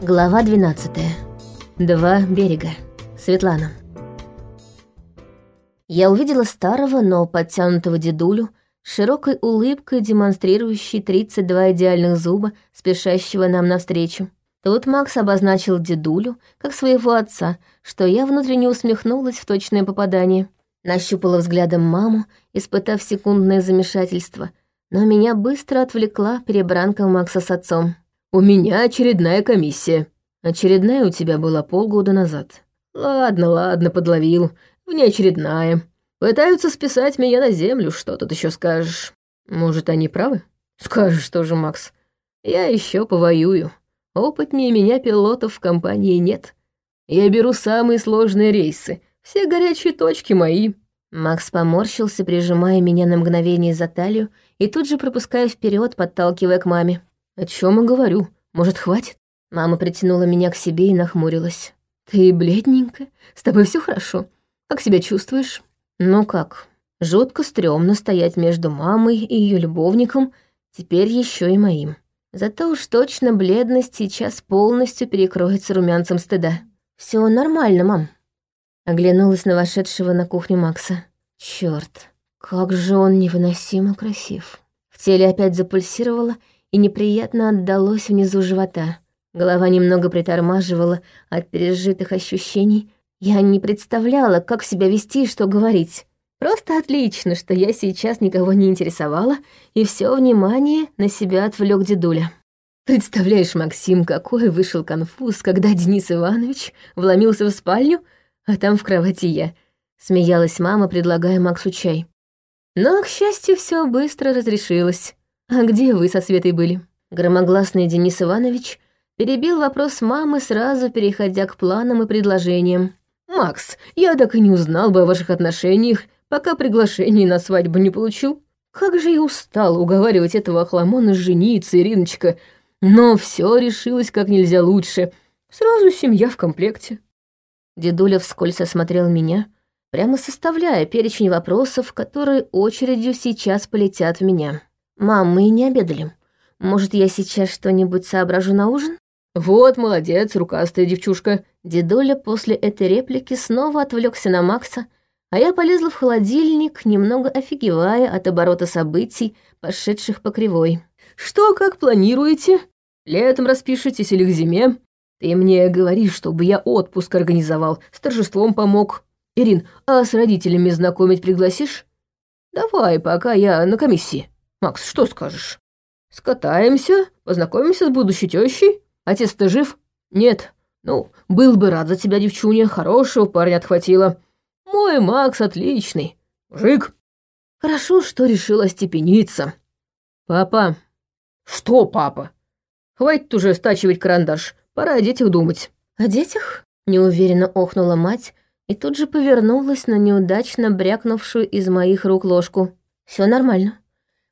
Глава 12. Два берега. Светлана. Я увидела старого, но подтянутого дедулю, широкой улыбкой, демонстрирующей 32 идеальных зуба, спешащего нам навстречу. Тут Макс обозначил дедулю, как своего отца, что я внутренне усмехнулась в точное попадание. Нащупала взглядом маму, испытав секундное замешательство, но меня быстро отвлекла перебранка Макса с отцом. «У меня очередная комиссия. Очередная у тебя была полгода назад. Ладно, ладно, подловил. Внеочередная. Пытаются списать меня на землю, что тут еще скажешь? Может, они правы? Скажешь тоже, Макс. Я еще повоюю. Опытнее меня пилотов в компании нет. Я беру самые сложные рейсы. Все горячие точки мои. Макс поморщился, прижимая меня на мгновение за талию и тут же пропуская вперед, подталкивая к маме. «О чем я говорю? Может, хватит?» Мама притянула меня к себе и нахмурилась. «Ты бледненькая? С тобой все хорошо? Как себя чувствуешь?» «Ну как? Жутко стрёмно стоять между мамой и ее любовником, теперь еще и моим. Зато уж точно бледность сейчас полностью перекроется румянцем стыда. Все нормально, мам». Оглянулась на вошедшего на кухню Макса. Черт, как же он невыносимо красив. В теле опять запульсировало и неприятно отдалось внизу живота. Голова немного притормаживала от пережитых ощущений. Я не представляла, как себя вести и что говорить. Просто отлично, что я сейчас никого не интересовала, и все внимание на себя отвлек дедуля. Представляешь, Максим, какой вышел конфуз, когда Денис Иванович вломился в спальню, а там в кровати я. Смеялась мама, предлагая Максу чай. Но, к счастью, все быстро разрешилось. «А где вы со Светой были?» Громогласный Денис Иванович перебил вопрос мамы, сразу переходя к планам и предложениям. «Макс, я так и не узнал бы о ваших отношениях, пока приглашение на свадьбу не получил. Как же я устал уговаривать этого охламона жениться, Ириночка. Но все решилось как нельзя лучше. Сразу семья в комплекте». Дедуля вскользь осмотрел меня, прямо составляя перечень вопросов, которые очередью сейчас полетят в меня. «Мам, мы не обедали. Может, я сейчас что-нибудь соображу на ужин?» «Вот, молодец, рукастая девчушка». Дедуля после этой реплики снова отвлекся на Макса, а я полезла в холодильник, немного офигевая от оборота событий, пошедших по кривой. «Что, как планируете? Летом распишитесь или к зиме? Ты мне говори, чтобы я отпуск организовал, с торжеством помог. Ирин, а с родителями знакомить пригласишь? Давай, пока я на комиссии». Макс, что скажешь? Скатаемся, познакомимся с будущей тещей? Отец-то жив? Нет. Ну, был бы рад за тебя, девчуня, хорошего парня отхватила. Мой Макс отличный. Мужик. Хорошо, что решила степениться. Папа. Что, папа? Хватит уже стачивать карандаш. Пора о детях думать. О детях? Неуверенно охнула мать и тут же повернулась на неудачно брякнувшую из моих рук ложку. Все нормально.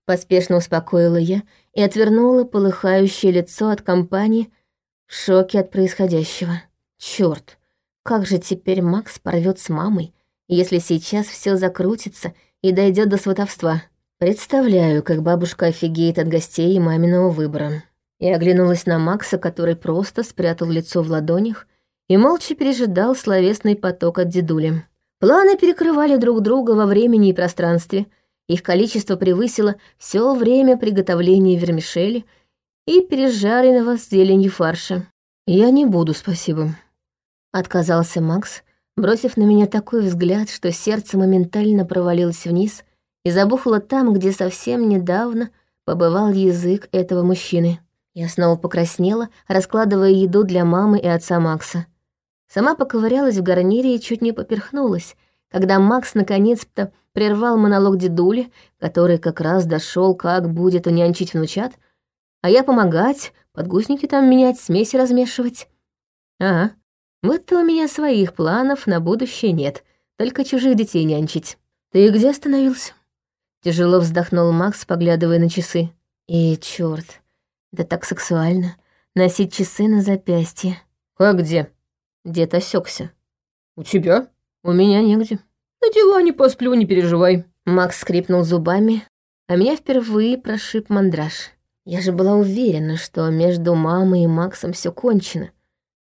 Поспешно успокоила я и отвернула полыхающее лицо от компании в шоке от происходящего. Черт, как же теперь Макс порвет с мамой, если сейчас все закрутится и дойдет до сватовства? Представляю, как бабушка офигеет от гостей и маминого выбора. Я оглянулась на Макса, который просто спрятал лицо в ладонях и молча пережидал словесный поток от дедули. Планы перекрывали друг друга во времени и пространстве — их количество превысило все время приготовления вермишели и пережаренного с зеленью фарша. «Я не буду, спасибо», — отказался Макс, бросив на меня такой взгляд, что сердце моментально провалилось вниз и забухло там, где совсем недавно побывал язык этого мужчины. Я снова покраснела, раскладывая еду для мамы и отца Макса. Сама поковырялась в гарнире и чуть не поперхнулась, когда Макс наконец-то прервал монолог дедули, который как раз дошел, как будет унянчить внучат, а я помогать, подгузники там менять, смеси размешивать. Ага, вот-то у меня своих планов на будущее нет, только чужих детей нянчить. Ты где остановился? Тяжело вздохнул Макс, поглядывая на часы. И чёрт, это так сексуально, носить часы на запястье. А где? Дед осекся. У тебя? У меня негде. На диване посплю, не переживай. Макс скрипнул зубами, а меня впервые прошиб мандраж. Я же была уверена, что между мамой и Максом все кончено.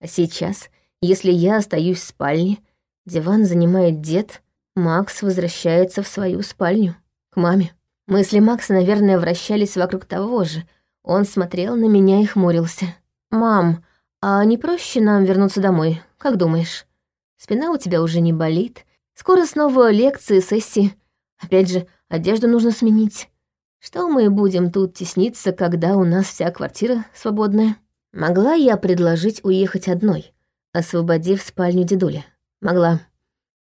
А сейчас, если я остаюсь в спальне, диван занимает дед, Макс возвращается в свою спальню, к маме. Мысли Макса, наверное, вращались вокруг того же. Он смотрел на меня и хмурился. «Мам, а не проще нам вернуться домой, как думаешь? Спина у тебя уже не болит. Скоро снова лекции, сессии. Опять же, одежду нужно сменить. Что мы будем тут тесниться, когда у нас вся квартира свободная? Могла я предложить уехать одной, освободив спальню дедуля? Могла.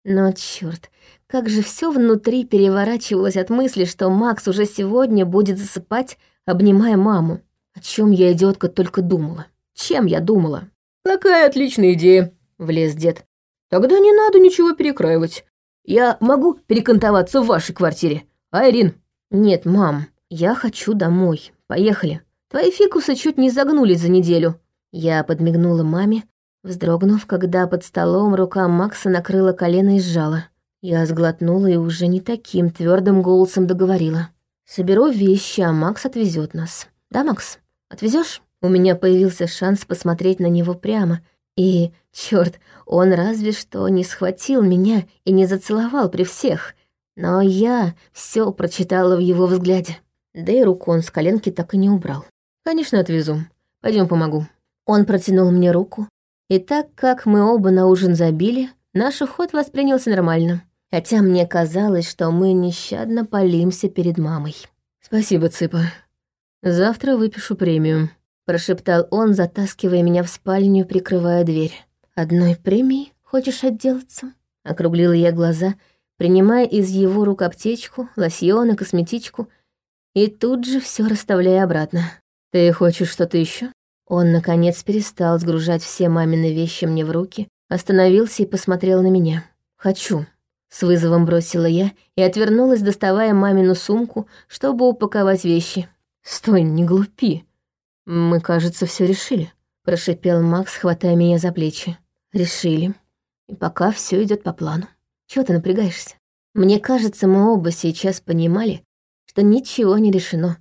Но черт, как же все внутри переворачивалось от мысли, что Макс уже сегодня будет засыпать, обнимая маму. О чем я, идиотка, только думала. Чем я думала? «Какая отличная идея!» — влез дед. «Тогда не надо ничего перекраивать. Я могу перекантоваться в вашей квартире, а, Ирин?» «Нет, мам, я хочу домой. Поехали. Твои фикусы чуть не загнулись за неделю». Я подмигнула маме, вздрогнув, когда под столом рука Макса накрыла колено и сжала. Я сглотнула и уже не таким твердым голосом договорила. «Соберу вещи, а Макс отвезет нас. Да, Макс? Отвезешь? У меня появился шанс посмотреть на него прямо. И, черт, он разве что не схватил меня и не зацеловал при всех. Но я все прочитала в его взгляде. Да и руку он с коленки так и не убрал. «Конечно, отвезу. Пойдем помогу». Он протянул мне руку, и так как мы оба на ужин забили, наш уход воспринялся нормально. Хотя мне казалось, что мы нещадно полимся перед мамой. «Спасибо, Цыпа. Завтра выпишу премию», прошептал он, затаскивая меня в спальню, прикрывая дверь. «Одной премией хочешь отделаться?» Округлила я глаза, принимая из его рук аптечку, лосьон и косметичку, и тут же все расставляя обратно. «Ты хочешь что-то еще? Он, наконец, перестал сгружать все мамины вещи мне в руки, остановился и посмотрел на меня. «Хочу». С вызовом бросила я и отвернулась, доставая мамину сумку, чтобы упаковать вещи. «Стой, не глупи. Мы, кажется, все решили», — прошипел Макс, хватая меня за плечи. «Решили. И пока все идет по плану. Чего ты напрягаешься? Мне кажется, мы оба сейчас понимали, что ничего не решено,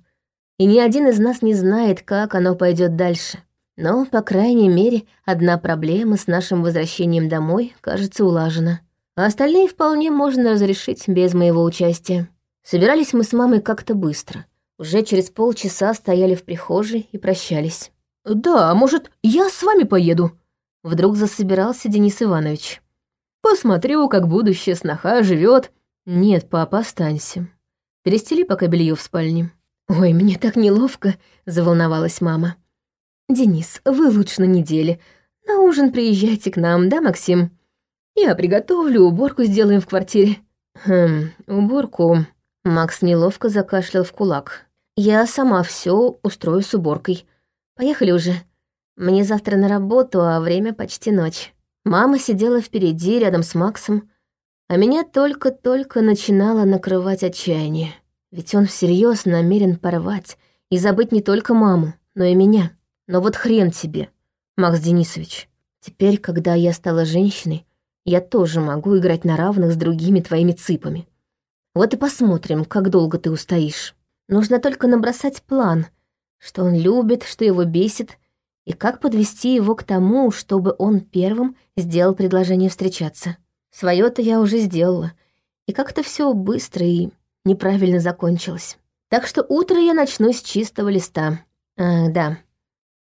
и ни один из нас не знает, как оно пойдет дальше. Но, по крайней мере, одна проблема с нашим возвращением домой, кажется, улажена. А остальные вполне можно разрешить без моего участия. Собирались мы с мамой как-то быстро — уже через полчаса стояли в прихожей и прощались. «Да, может, я с вами поеду?» Вдруг засобирался Денис Иванович. «Посмотрю, как будущая сноха живет. «Нет, папа, останься. Перестели пока белье в спальне». «Ой, мне так неловко», — заволновалась мама. «Денис, вы лучше на неделе. На ужин приезжайте к нам, да, Максим? Я приготовлю, уборку сделаем в квартире». «Хм, уборку...» Макс неловко закашлял в кулак. Я сама все устрою с уборкой. Поехали уже. Мне завтра на работу, а время почти ночь. Мама сидела впереди, рядом с Максом, а меня только-только начинало накрывать отчаяние. Ведь он всерьез намерен порвать и забыть не только маму, но и меня. Но вот хрен тебе, Макс Денисович. Теперь, когда я стала женщиной, я тоже могу играть на равных с другими твоими цыпами. Вот и посмотрим, как долго ты устоишь. Нужно только набросать план, что он любит, что его бесит, и как подвести его к тому, чтобы он первым сделал предложение встречаться. своё то я уже сделала, и как-то все быстро и неправильно закончилось. Так что утро я начну с чистого листа. Ах, да.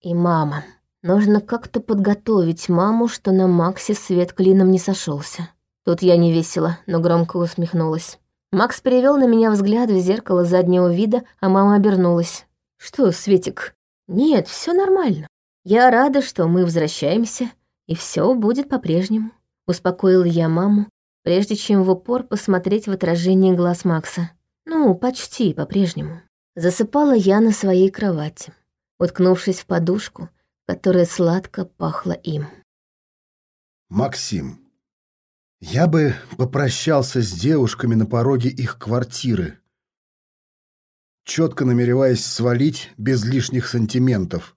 И мама. Нужно как-то подготовить маму, что на Максе свет клином не сошелся. Тут я не весело, но громко усмехнулась. Макс перевел на меня взгляд в зеркало заднего вида, а мама обернулась. «Что, Светик?» «Нет, все нормально. Я рада, что мы возвращаемся, и все будет по-прежнему», — успокоила я маму, прежде чем в упор посмотреть в отражение глаз Макса. «Ну, почти по-прежнему». Засыпала я на своей кровати, уткнувшись в подушку, которая сладко пахла им. Максим. Я бы попрощался с девушками на пороге их квартиры, четко намереваясь свалить без лишних сантиментов.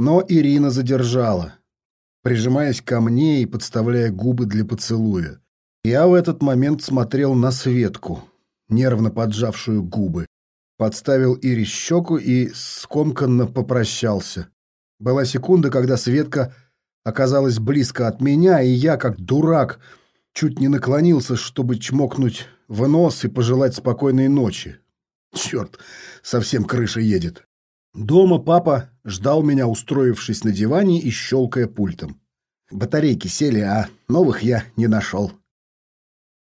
Но Ирина задержала, прижимаясь ко мне и подставляя губы для поцелуя. Я в этот момент смотрел на Светку, нервно поджавшую губы, подставил Ире щеку и скомканно попрощался. Была секунда, когда Светка оказалась близко от меня, и я, как дурак, чуть не наклонился, чтобы чмокнуть в нос и пожелать спокойной ночи. Черт, совсем крыша едет. Дома папа ждал меня, устроившись на диване и щелкая пультом. Батарейки сели, а новых я не нашел.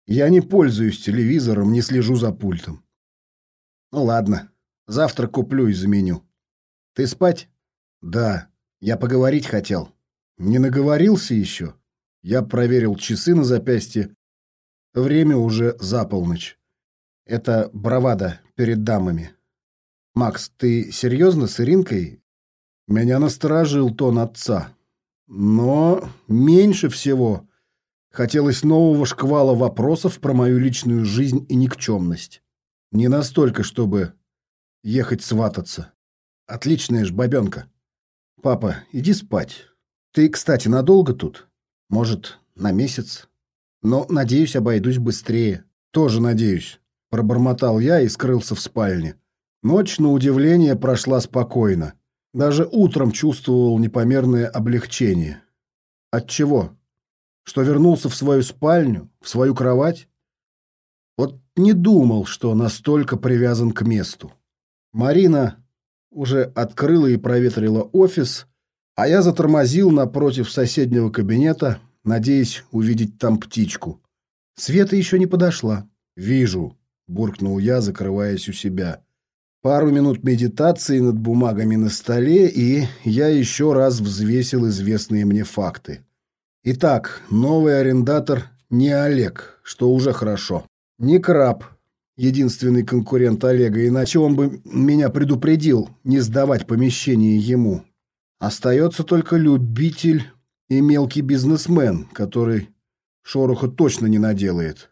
Я не пользуюсь телевизором, не слежу за пультом. Ну ладно, завтра куплю и заменю. Ты спать? Да, я поговорить хотел. Не наговорился еще? Я проверил часы на запястье. Время уже за полночь. Это бравада перед дамами. Макс, ты серьезно с Иринкой? Меня насторожил тон отца. Но меньше всего хотелось нового шквала вопросов про мою личную жизнь и никчемность. Не настолько, чтобы ехать свататься. Отличная ж бабенка. Папа, иди спать. Ты, кстати, надолго тут? Может, на месяц? Но, надеюсь, обойдусь быстрее. Тоже надеюсь. Пробормотал я и скрылся в спальне. Ночь, на удивление, прошла спокойно. Даже утром чувствовал непомерное облегчение. От чего? Что вернулся в свою спальню, в свою кровать? Вот не думал, что настолько привязан к месту. Марина уже открыла и проветрила офис, а я затормозил напротив соседнего кабинета, надеясь увидеть там птичку. Света еще не подошла. «Вижу», — буркнул я, закрываясь у себя. Пару минут медитации над бумагами на столе, и я еще раз взвесил известные мне факты. Итак, новый арендатор не Олег, что уже хорошо. Не Краб, единственный конкурент Олега, иначе он бы меня предупредил не сдавать помещение ему. Остается только любитель и мелкий бизнесмен, который шороха точно не наделает.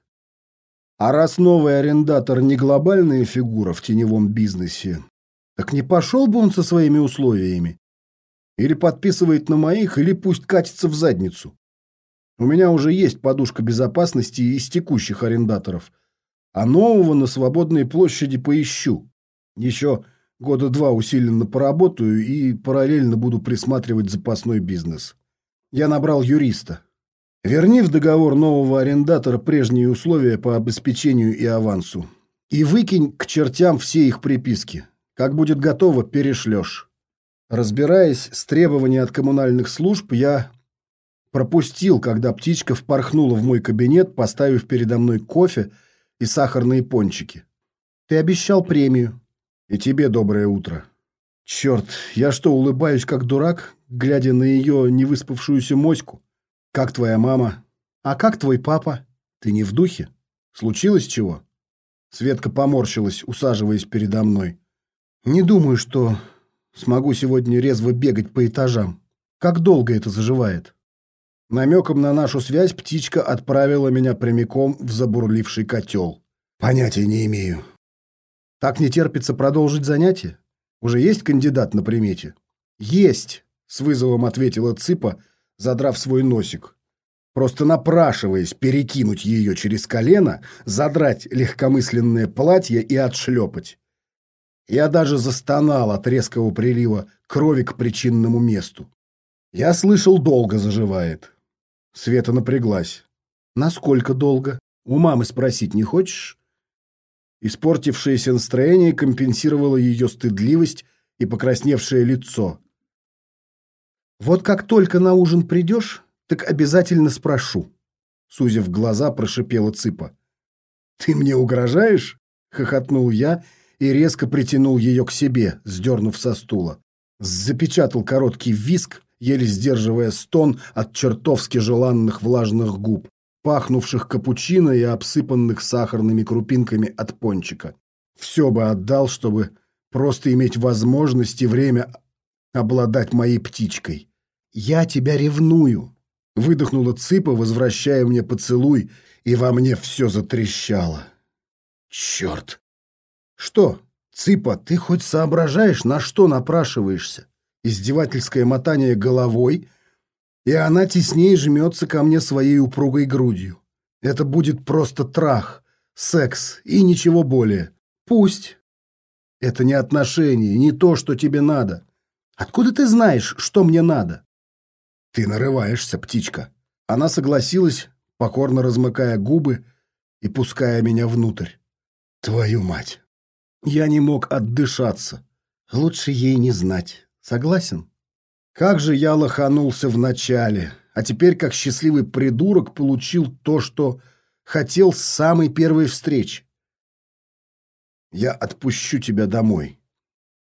А раз новый арендатор не глобальная фигура в теневом бизнесе, так не пошел бы он со своими условиями. Или подписывает на моих, или пусть катится в задницу. У меня уже есть подушка безопасности из текущих арендаторов, а нового на свободной площади поищу. Еще года два усиленно поработаю и параллельно буду присматривать запасной бизнес. Я набрал юриста. Верни в договор нового арендатора прежние условия по обеспечению и авансу. И выкинь к чертям все их приписки. Как будет готово, перешлешь. Разбираясь с требованиями от коммунальных служб, я пропустил, когда птичка впорхнула в мой кабинет, поставив передо мной кофе и сахарные пончики. Ты обещал премию. И тебе доброе утро. Черт, я что, улыбаюсь как дурак, глядя на ее невыспавшуюся моську? Как твоя мама? А как твой папа? Ты не в духе? Случилось чего? Светка поморщилась, усаживаясь передо мной. Не думаю, что смогу сегодня резво бегать по этажам. Как долго это заживает? Намеком на нашу связь птичка отправила меня прямиком в забурливший котел. Понятия не имею. Так не терпится продолжить занятие? Уже есть кандидат на примете? Есть, с вызовом ответила Цыпа, задрав свой носик. Просто напрашиваясь перекинуть ее через колено, задрать легкомысленное платье и отшлепать. Я даже застонал от резкого прилива крови к причинному месту. Я слышал, долго заживает. Света напряглась. Насколько долго? У мамы спросить не хочешь? Испортившееся настроение компенсировало ее стыдливость и покрасневшее лицо. Вот как только на ужин придешь, так обязательно спрошу. Сузив глаза, прошипела Цыпа. Ты мне угрожаешь? Хохотнул я и резко притянул ее к себе, сдернув со стула. Запечатал короткий виск, еле сдерживая стон от чертовски желанных влажных губ, пахнувших капучино и обсыпанных сахарными крупинками от пончика. Все бы отдал, чтобы просто иметь возможность и время обладать моей птичкой. «Я тебя ревную!» Выдохнула Цыпа, возвращая мне поцелуй, и во мне все затрещало. «Черт!» «Что, Цыпа, ты хоть соображаешь, на что напрашиваешься?» Издевательское мотание головой, и она теснее жмется ко мне своей упругой грудью. Это будет просто трах, секс и ничего более. Пусть. Это не отношения, не то, что тебе надо. Откуда ты знаешь, что мне надо? Ты нарываешься, птичка. Она согласилась, покорно размыкая губы и пуская меня внутрь. Твою мать! Я не мог отдышаться. Лучше ей не знать. Согласен? Как же я лоханулся вначале, а теперь как счастливый придурок получил то, что хотел с самой первой встречи. Я отпущу тебя домой.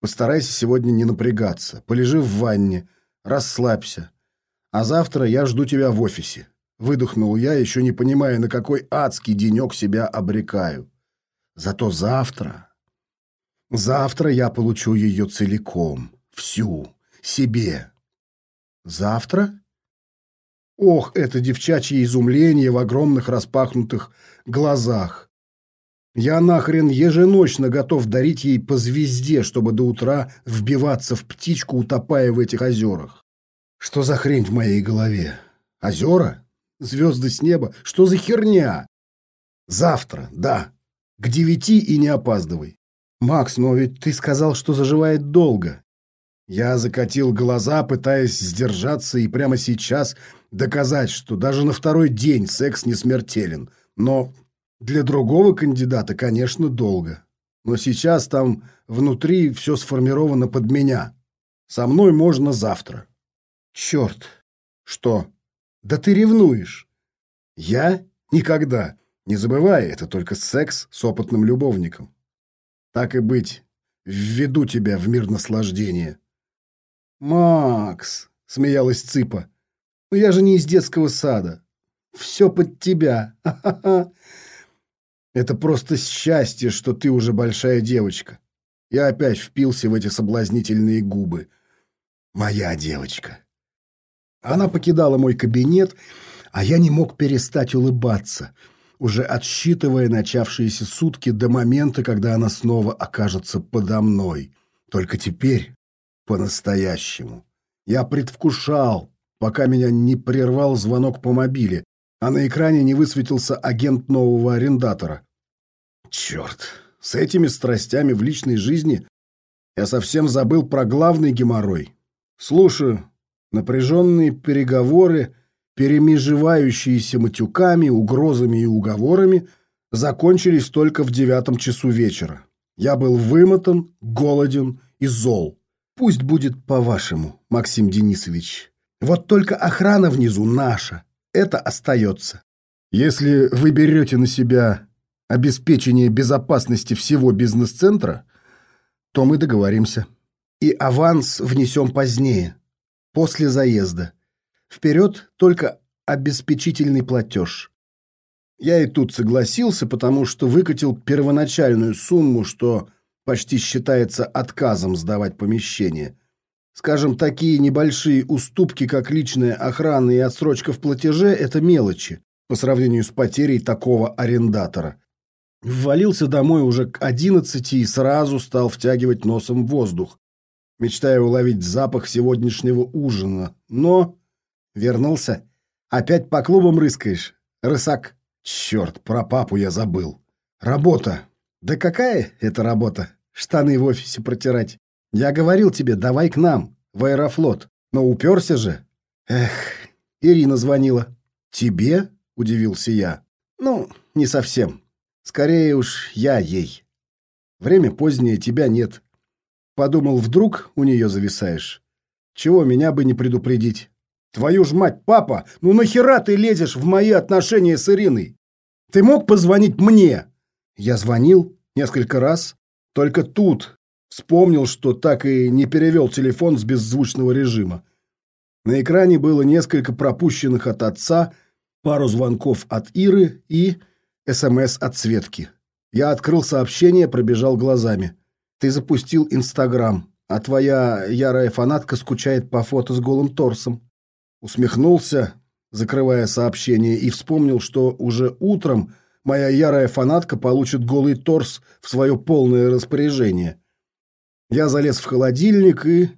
Постарайся сегодня не напрягаться. Полежи в ванне, расслабься. А завтра я жду тебя в офисе. Выдохнул я, еще не понимая, на какой адский денек себя обрекаю. Зато завтра... Завтра я получу ее целиком, всю, себе. Завтра? Ох, это девчачье изумление в огромных распахнутых глазах. Я нахрен еженочно готов дарить ей по звезде, чтобы до утра вбиваться в птичку, утопая в этих озерах. Что за хрень в моей голове? Озера? Звезды с неба? Что за херня? Завтра, да. К девяти и не опаздывай. Макс, но ведь ты сказал, что заживает долго. Я закатил глаза, пытаясь сдержаться и прямо сейчас доказать, что даже на второй день секс не смертелен. Но для другого кандидата, конечно, долго. Но сейчас там внутри все сформировано под меня. Со мной можно завтра. Черт. Что? Да ты ревнуешь. Я? Никогда. Не забывай, это только секс с опытным любовником. Так и быть, введу тебя в мир наслаждения. «Макс!» — смеялась Цыпа. «Ну я же не из детского сада. Все под тебя. Это просто счастье, что ты уже большая девочка. Я опять впился в эти соблазнительные губы. Моя девочка. Она покидала мой кабинет, а я не мог перестать улыбаться, уже отсчитывая начавшиеся сутки до момента, когда она снова окажется подо мной. Только теперь по-настоящему. Я предвкушал, пока меня не прервал звонок по мобиле, а на экране не высветился агент нового арендатора. Черт, с этими страстями в личной жизни я совсем забыл про главный геморрой. Слушаю, напряженные переговоры, перемежевающиеся матюками, угрозами и уговорами, закончились только в девятом часу вечера. Я был вымотан, голоден и зол. Пусть будет по-вашему, Максим Денисович. Вот только охрана внизу наша. Это остается. Если вы берете на себя обеспечение безопасности всего бизнес-центра, то мы договоримся. И аванс внесем позднее, после заезда. Вперед только обеспечительный платеж. Я и тут согласился, потому что выкатил первоначальную сумму, что почти считается отказом сдавать помещение. Скажем, такие небольшие уступки, как личная охрана и отсрочка в платеже – это мелочи по сравнению с потерей такого арендатора. Ввалился домой уже к одиннадцати и сразу стал втягивать носом воздух, мечтая уловить запах сегодняшнего ужина. Но вернулся. Опять по клубам рыскаешь, рысак. Черт, про папу я забыл. Работа. Да какая это работа? Штаны в офисе протирать. Я говорил тебе, давай к нам, в Аэрофлот. Но уперся же. Эх, Ирина звонила. Тебе? Удивился я. Ну, не совсем. Скорее уж я ей. Время позднее, тебя нет. Подумал, вдруг у нее зависаешь. Чего меня бы не предупредить? Твою ж мать, папа, ну нахера ты лезешь в мои отношения с Ириной? Ты мог позвонить мне? Я звонил несколько раз, только тут вспомнил, что так и не перевел телефон с беззвучного режима. На экране было несколько пропущенных от отца, пару звонков от Иры и СМС от Светки. Я открыл сообщение, пробежал глазами. Ты запустил Инстаграм, а твоя ярая фанатка скучает по фото с голым торсом. Усмехнулся, закрывая сообщение, и вспомнил, что уже утром моя ярая фанатка получит голый торс в свое полное распоряжение. Я залез в холодильник и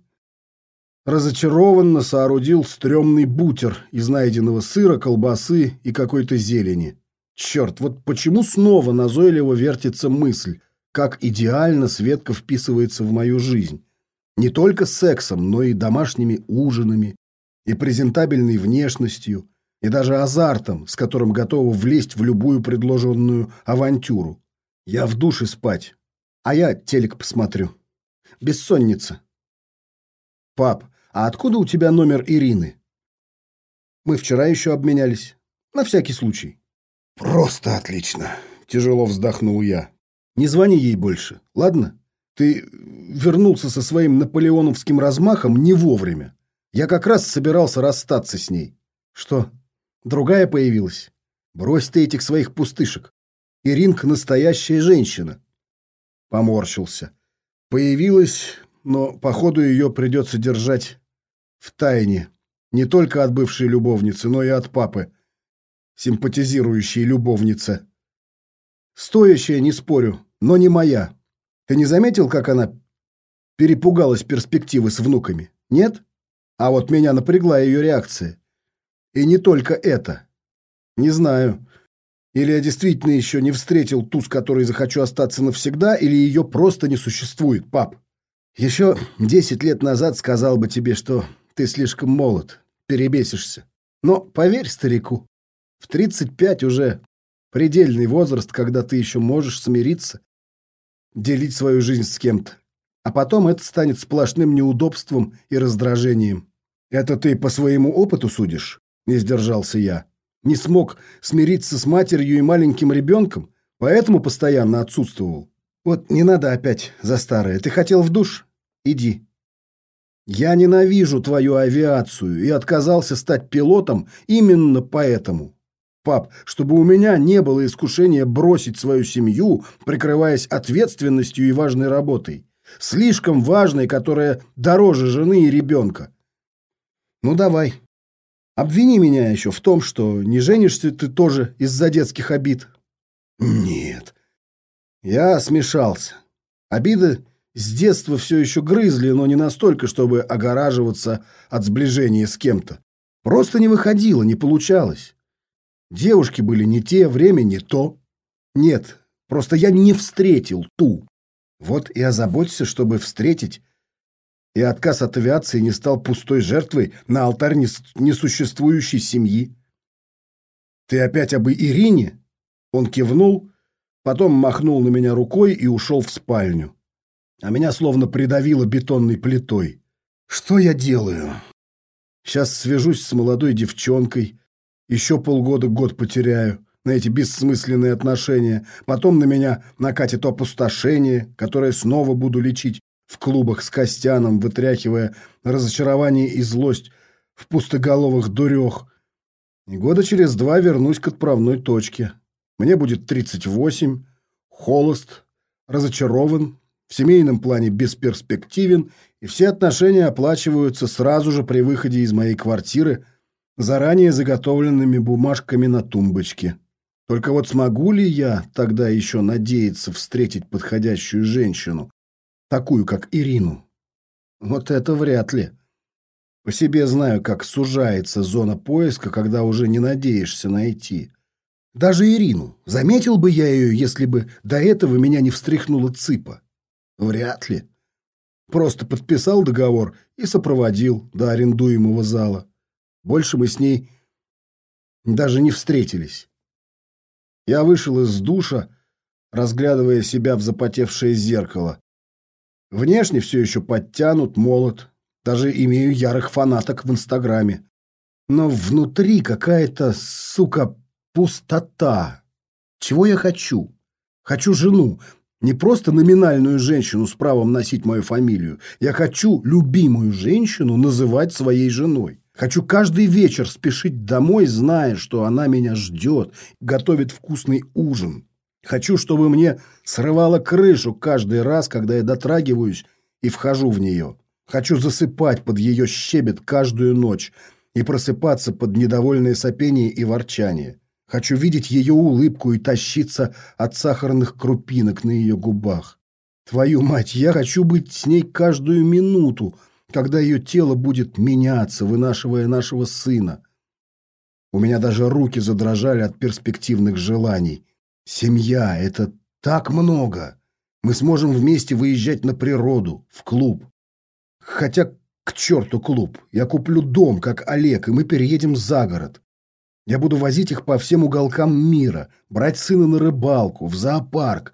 разочарованно соорудил стрёмный бутер из найденного сыра, колбасы и какой-то зелени. Черт, вот почему снова назойливо вертится мысль, как идеально Светка вписывается в мою жизнь. Не только сексом, но и домашними ужинами, и презентабельной внешностью, и даже азартом, с которым готова влезть в любую предложенную авантюру. Я в душе спать, а я телек посмотрю. Бессонница. Пап, а откуда у тебя номер Ирины? Мы вчера еще обменялись. На всякий случай. Просто отлично. Тяжело вздохнул я. Не звони ей больше, ладно? Ты вернулся со своим наполеоновским размахом не вовремя. Я как раз собирался расстаться с ней. Что, другая появилась? Брось ты этих своих пустышек. Иринка настоящая женщина. Поморщился. Появилась, но, походу, ее придется держать в тайне. Не только от бывшей любовницы, но и от папы, симпатизирующей любовнице. Стоящая, не спорю, но не моя. Ты не заметил, как она перепугалась перспективы с внуками? Нет? А вот меня напрягла ее реакция. И не только это. Не знаю. Или я действительно еще не встретил ту, с которой захочу остаться навсегда, или ее просто не существует, пап. Еще десять лет назад сказал бы тебе, что ты слишком молод, перебесишься. Но поверь старику, в 35 уже предельный возраст, когда ты еще можешь смириться, делить свою жизнь с кем-то. А потом это станет сплошным неудобством и раздражением. Это ты по своему опыту судишь? Не сдержался я. Не смог смириться с матерью и маленьким ребенком, поэтому постоянно отсутствовал. Вот не надо опять за старое. Ты хотел в душ? Иди. Я ненавижу твою авиацию и отказался стать пилотом именно поэтому. Пап, чтобы у меня не было искушения бросить свою семью, прикрываясь ответственностью и важной работой. Слишком важной, которая дороже жены и ребенка. Ну давай. Обвини меня еще в том, что не женишься ты тоже из-за детских обид. Нет. Я смешался. Обиды с детства все еще грызли, но не настолько, чтобы огораживаться от сближения с кем-то. Просто не выходило, не получалось. Девушки были не те, время не то. Нет, просто я не встретил ту. Вот и озаботься, чтобы встретить, и отказ от авиации не стал пустой жертвой на алтарь несуществующей семьи. «Ты опять об Ирине?» Он кивнул, потом махнул на меня рукой и ушел в спальню. А меня словно придавило бетонной плитой. «Что я делаю?» Сейчас свяжусь с молодой девчонкой, еще полгода-год потеряю на эти бессмысленные отношения. Потом на меня накатит опустошение, которое снова буду лечить в клубах с Костяном, вытряхивая разочарование и злость в пустоголовых дурех. И года через два вернусь к отправной точке. Мне будет 38, холост, разочарован, в семейном плане бесперспективен, и все отношения оплачиваются сразу же при выходе из моей квартиры заранее заготовленными бумажками на тумбочке. Только вот смогу ли я тогда еще надеяться встретить подходящую женщину, такую, как Ирину? Вот это вряд ли. По себе знаю, как сужается зона поиска, когда уже не надеешься найти. Даже Ирину. Заметил бы я ее, если бы до этого меня не встряхнула цыпа. Вряд ли. Просто подписал договор и сопроводил до арендуемого зала. Больше мы с ней даже не встретились. Я вышел из душа, разглядывая себя в запотевшее зеркало. Внешне все еще подтянут, молод. Даже имею ярых фанаток в Инстаграме. Но внутри какая-то, сука, пустота. Чего я хочу? Хочу жену, не просто номинальную женщину с правом носить мою фамилию. Я хочу любимую женщину называть своей женой. Хочу каждый вечер спешить домой, зная, что она меня ждет, готовит вкусный ужин. Хочу, чтобы мне срывало крышу каждый раз, когда я дотрагиваюсь и вхожу в нее. Хочу засыпать под ее щебет каждую ночь и просыпаться под недовольное сопение и ворчание. Хочу видеть ее улыбку и тащиться от сахарных крупинок на ее губах. Твою мать, я хочу быть с ней каждую минуту, когда ее тело будет меняться, вынашивая нашего сына. У меня даже руки задрожали от перспективных желаний. Семья — это так много. Мы сможем вместе выезжать на природу, в клуб. Хотя К черту клуб. Я куплю дом, как Олег, и мы переедем за город. Я буду возить их по всем уголкам мира, брать сына на рыбалку, в зоопарк.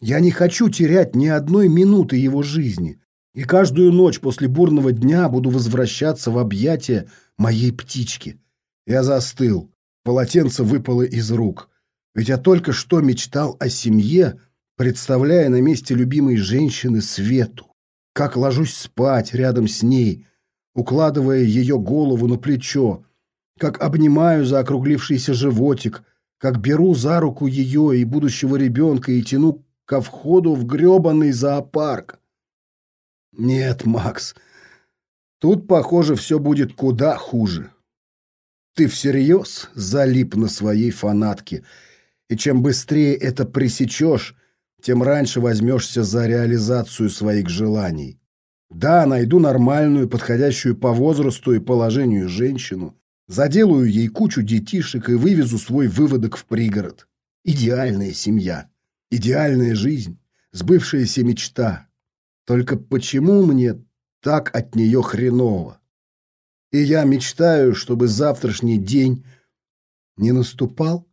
Я не хочу терять ни одной минуты его жизни. И каждую ночь после бурного дня буду возвращаться в объятия моей птички. Я застыл. Полотенце выпало из рук. Ведь я только что мечтал о семье, представляя на месте любимой женщины Свету. Как ложусь спать рядом с ней, укладывая ее голову на плечо, как обнимаю за округлившийся животик, как беру за руку ее и будущего ребенка и тяну ко входу в гребаный зоопарк. Нет, Макс, тут, похоже, все будет куда хуже. Ты всерьез залип на своей фанатке, и чем быстрее это пресечешь, тем раньше возьмешься за реализацию своих желаний. Да, найду нормальную, подходящую по возрасту и положению женщину, заделаю ей кучу детишек и вывезу свой выводок в пригород. Идеальная семья, идеальная жизнь, сбывшаяся мечта. Только почему мне так от нее хреново? И я мечтаю, чтобы завтрашний день не наступал,